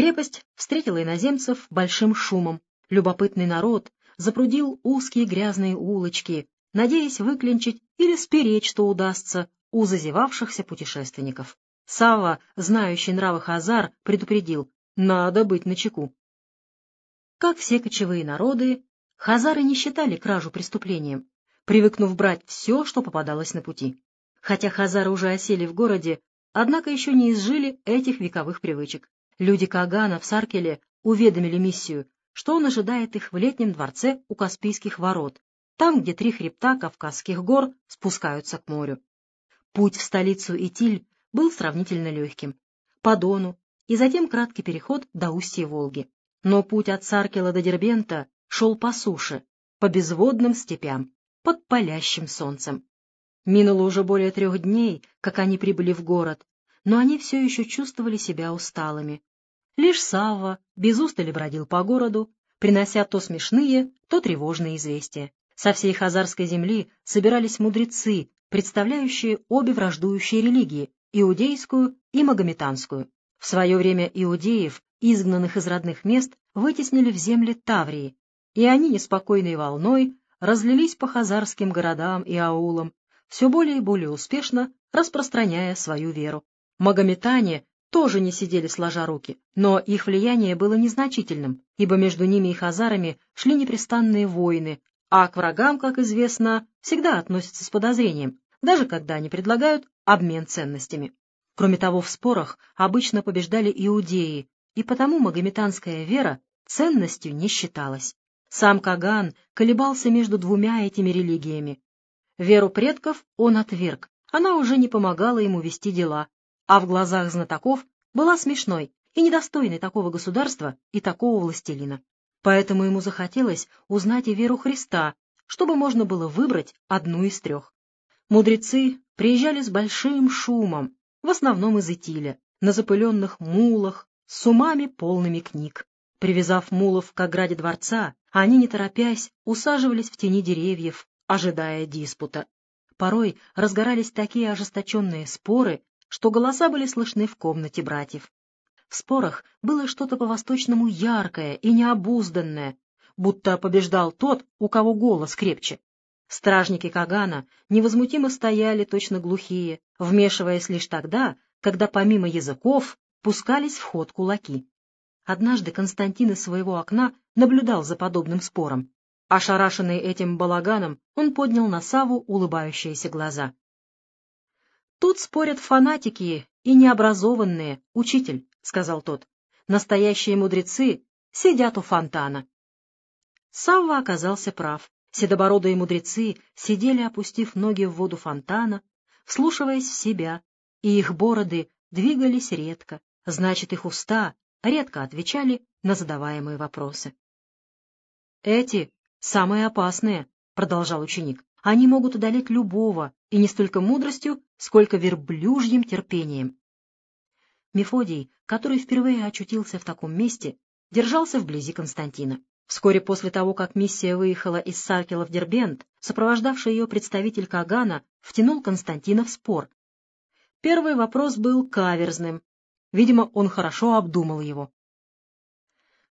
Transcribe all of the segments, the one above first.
Крепость встретила иноземцев большим шумом. Любопытный народ запрудил узкие грязные улочки, надеясь выклинчить или спереть, что удастся, у зазевавшихся путешественников. Сава, знающий нравы Хазар, предупредил — надо быть начеку. Как все кочевые народы, хазары не считали кражу преступлением, привыкнув брать все, что попадалось на пути. Хотя хазары уже осели в городе, однако еще не изжили этих вековых привычек. Люди Кагана в Саркеле уведомили миссию, что он ожидает их в летнем дворце у Каспийских ворот, там, где три хребта Кавказских гор спускаются к морю. Путь в столицу Итиль был сравнительно легким. По Дону и затем краткий переход до устья Волги. Но путь от Саркела до Дербента шел по суше, по безводным степям, под палящим солнцем. Минуло уже более трех дней, как они прибыли в город, но они все еще чувствовали себя усталыми. Лишь Савва без устали бродил по городу, принося то смешные, то тревожные известия. Со всей хазарской земли собирались мудрецы, представляющие обе враждующие религии иудейскую и магометанскую. В свое время иудеев, изгнанных из родных мест, вытеснили в земли Таврии, и они неспокойной волной разлились по хазарским городам и аулам, все более и более успешно распространяя свою веру. Магометане тоже не сидели сложа руки, но их влияние было незначительным, ибо между ними и хазарами шли непрестанные войны, а к врагам, как известно, всегда относятся с подозрением, даже когда они предлагают обмен ценностями. Кроме того, в спорах обычно побеждали иудеи, и потому магометанская вера ценностью не считалась. Сам Каган колебался между двумя этими религиями. Веру предков он отверг, она уже не помогала ему вести дела, а в глазах знатоков была смешной и недостойной такого государства и такого властелина. Поэтому ему захотелось узнать и веру Христа, чтобы можно было выбрать одну из трех. Мудрецы приезжали с большим шумом, в основном из Итиля, на запыленных мулах, с умами полными книг. Привязав мулов к ограде дворца, они, не торопясь, усаживались в тени деревьев, ожидая диспута. Порой разгорались такие ожесточенные споры, что голоса были слышны в комнате братьев. В спорах было что-то по-восточному яркое и необузданное, будто побеждал тот, у кого голос крепче. Стражники Кагана невозмутимо стояли точно глухие, вмешиваясь лишь тогда, когда помимо языков пускались в ход кулаки. Однажды Константин из своего окна наблюдал за подобным спором. Ошарашенный этим балаганом, он поднял на Саву улыбающиеся глаза. «Тут спорят фанатики и необразованные, учитель», — сказал тот. «Настоящие мудрецы сидят у фонтана». Савва оказался прав. Седобородые мудрецы сидели, опустив ноги в воду фонтана, вслушиваясь в себя, и их бороды двигались редко, значит, их уста редко отвечали на задаваемые вопросы. «Эти самые опасные», — продолжал ученик, — «они могут одолеть любого, и не столько мудростью, сколько верблюжьим терпением». Мефодий, который впервые очутился в таком месте, держался вблизи Константина. Вскоре после того, как миссия выехала из Саркела в Дербент, сопровождавший ее представитель Кагана втянул Константина в спор. Первый вопрос был каверзным. Видимо, он хорошо обдумал его.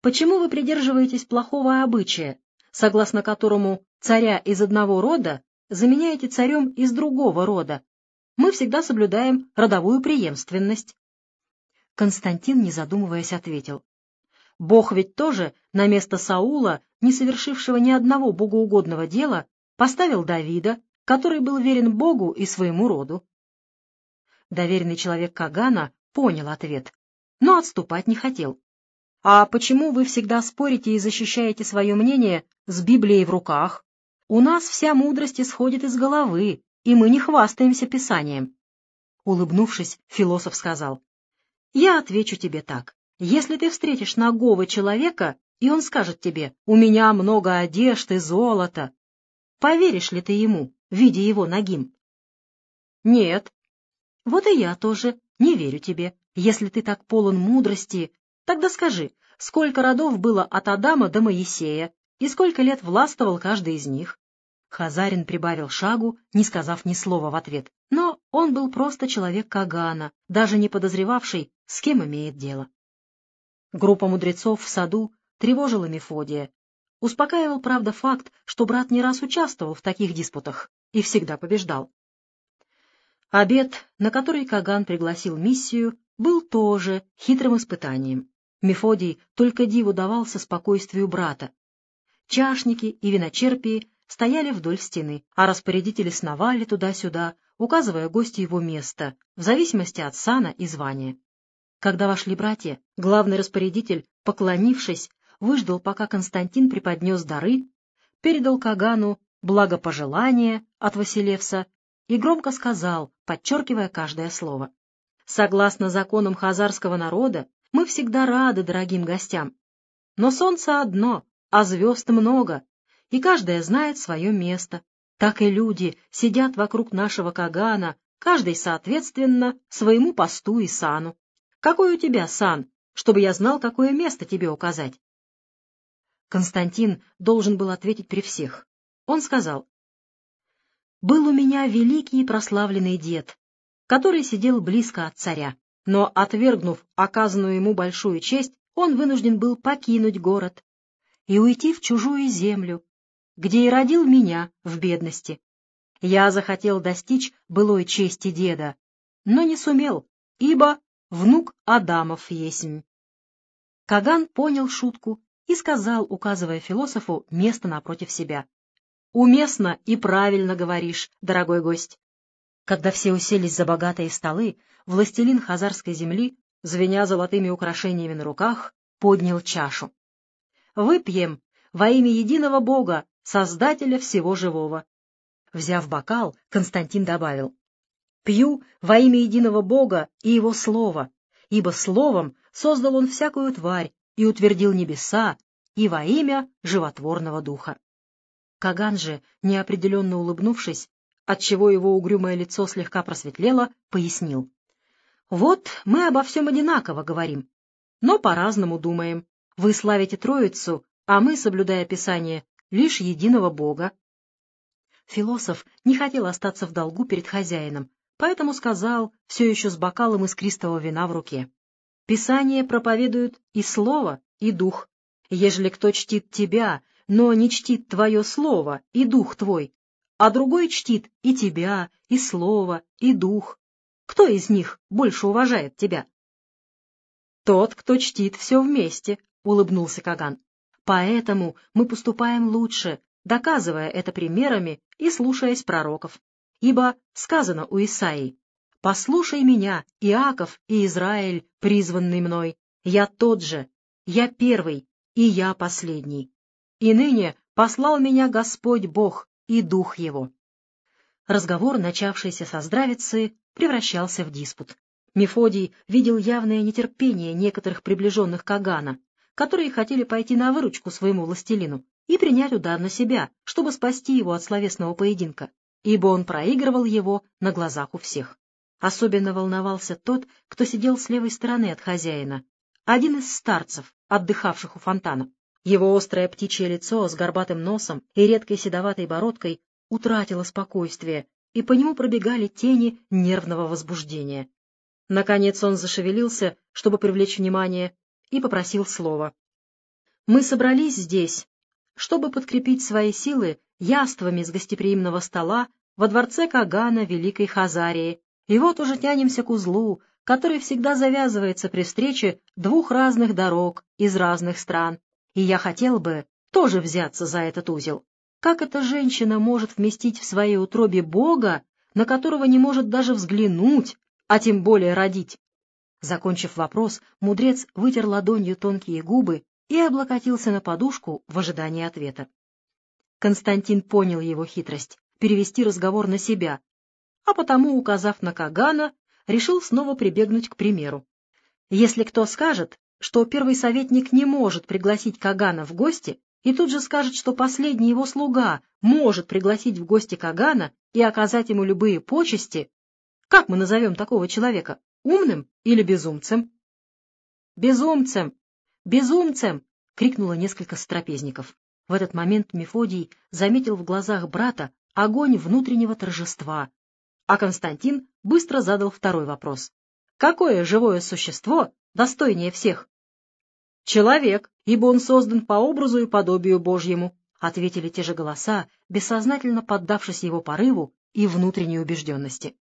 «Почему вы придерживаетесь плохого обычая, согласно которому царя из одного рода заменяете царем из другого рода? Мы всегда соблюдаем родовую преемственность». Константин, не задумываясь, ответил. Бог ведь тоже на место Саула, не совершившего ни одного богоугодного дела, поставил Давида, который был верен Богу и своему роду. Доверенный человек Кагана понял ответ, но отступать не хотел. «А почему вы всегда спорите и защищаете свое мнение с Библией в руках? У нас вся мудрость исходит из головы, и мы не хвастаемся Писанием». Улыбнувшись, философ сказал, «Я отвечу тебе так. Если ты встретишь нагого человека, и он скажет тебе «У меня много одежд и золота», поверишь ли ты ему, видя его нагим? Нет. Вот и я тоже не верю тебе. Если ты так полон мудрости, тогда скажи, сколько родов было от Адама до Моисея, и сколько лет властвовал каждый из них? Хазарин прибавил шагу, не сказав ни слова в ответ, но он был просто человек Кагана, даже не подозревавший, с кем имеет дело. Группа мудрецов в саду тревожила Мефодия. Успокаивал, правда, факт, что брат не раз участвовал в таких диспутах и всегда побеждал. Обед, на который Каган пригласил миссию, был тоже хитрым испытанием. Мефодий только диву давался спокойствию брата. Чашники и виночерпии стояли вдоль стены, а распорядители сновали туда-сюда, указывая гостю его место, в зависимости от сана и звания. Когда вошли братья, главный распорядитель, поклонившись, выждал, пока Константин преподнес дары, передал Кагану благопожелание от Василевса и громко сказал, подчеркивая каждое слово. «Согласно законам хазарского народа, мы всегда рады дорогим гостям. Но солнце одно, а звезд много, и каждая знает свое место. Так и люди сидят вокруг нашего Кагана, каждый соответственно своему посту и сану. Какой у тебя сан, чтобы я знал, какое место тебе указать?» Константин должен был ответить при всех. Он сказал, был у меня великий и прославленный дед, который сидел близко от царя, но, отвергнув оказанную ему большую честь, он вынужден был покинуть город и уйти в чужую землю, где и родил меня в бедности. Я захотел достичь былой чести деда, но не сумел, ибо внук Адамов есмь. Каган понял шутку и сказал, указывая философу место напротив себя. Уместно и правильно говоришь, дорогой гость. Когда все уселись за богатые столы, властелин хазарской земли, звеня золотыми украшениями на руках, поднял чашу. «Выпьем во имя единого Бога, Создателя всего живого». Взяв бокал, Константин добавил, «Пью во имя единого Бога и Его Слова, ибо Словом создал Он всякую тварь и утвердил небеса, и во имя животворного Духа». Каган же, неопределенно улыбнувшись, отчего его угрюмое лицо слегка просветлело, пояснил. «Вот мы обо всем одинаково говорим, но по-разному думаем. Вы славите Троицу, а мы, соблюдая Писание, лишь единого Бога». Философ не хотел остаться в долгу перед хозяином, поэтому сказал, все еще с бокалом искристого вина в руке. «Писание проповедует и слово, и дух. Ежели кто чтит тебя, но не чтит твое слово и дух твой, а другой чтит и тебя, и слово, и дух. Кто из них больше уважает тебя? Тот, кто чтит все вместе, — улыбнулся Каган. Поэтому мы поступаем лучше, доказывая это примерами и слушаясь пророков. Ибо сказано у Исаии, «Послушай меня, Иаков и Израиль, призванный мной, я тот же, я первый и я последний». И ныне послал меня Господь Бог и Дух Его. Разговор, начавшийся со здравицы, превращался в диспут. Мефодий видел явное нетерпение некоторых приближенных Кагана, которые хотели пойти на выручку своему властелину и принять удар на себя, чтобы спасти его от словесного поединка, ибо он проигрывал его на глазах у всех. Особенно волновался тот, кто сидел с левой стороны от хозяина, один из старцев, отдыхавших у фонтана. Его острое птичье лицо с горбатым носом и редкой седоватой бородкой утратило спокойствие, и по нему пробегали тени нервного возбуждения. Наконец он зашевелился, чтобы привлечь внимание, и попросил слова. «Мы собрались здесь, чтобы подкрепить свои силы яствами с гостеприимного стола во дворце Кагана Великой Хазарии, и вот уже тянемся к узлу, который всегда завязывается при встрече двух разных дорог из разных стран, и я хотел бы тоже взяться за этот узел. Как эта женщина может вместить в своей утробе Бога, на которого не может даже взглянуть, а тем более родить? Закончив вопрос, мудрец вытер ладонью тонкие губы и облокотился на подушку в ожидании ответа. Константин понял его хитрость — перевести разговор на себя, а потому, указав на Кагана, решил снова прибегнуть к примеру. Если кто скажет, что первый советник не может пригласить Кагана в гости, и тут же скажет, что последний его слуга может пригласить в гости Кагана и оказать ему любые почести, как мы назовем такого человека, умным или безумцем? «Безумцем! Безумцем!» — крикнуло несколько страпезников. В этот момент Мефодий заметил в глазах брата огонь внутреннего торжества, а Константин быстро задал второй вопрос. «Какое живое существо достойнее всех?» Человек, ибо он создан по образу и подобию Божьему, ответили те же голоса, бессознательно поддавшись его порыву и внутренней убежденности.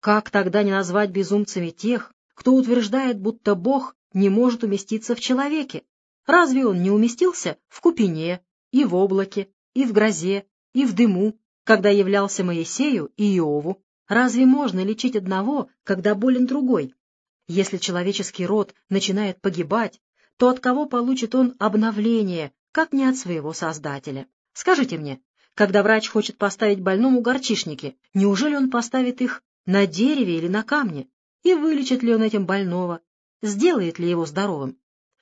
Как тогда не назвать безумцами тех, кто утверждает, будто Бог не может уместиться в человеке? Разве он не уместился в купине, и в облаке, и в грозе, и в дыму, когда являлся Моисею и Иову? Разве можно лечить одного, когда болен другой? Если человеческий род начинает погибать, то от кого получит он обновление, как не от своего Создателя? Скажите мне, когда врач хочет поставить больному горчишники, неужели он поставит их на дереве или на камне? И вылечит ли он этим больного? Сделает ли его здоровым?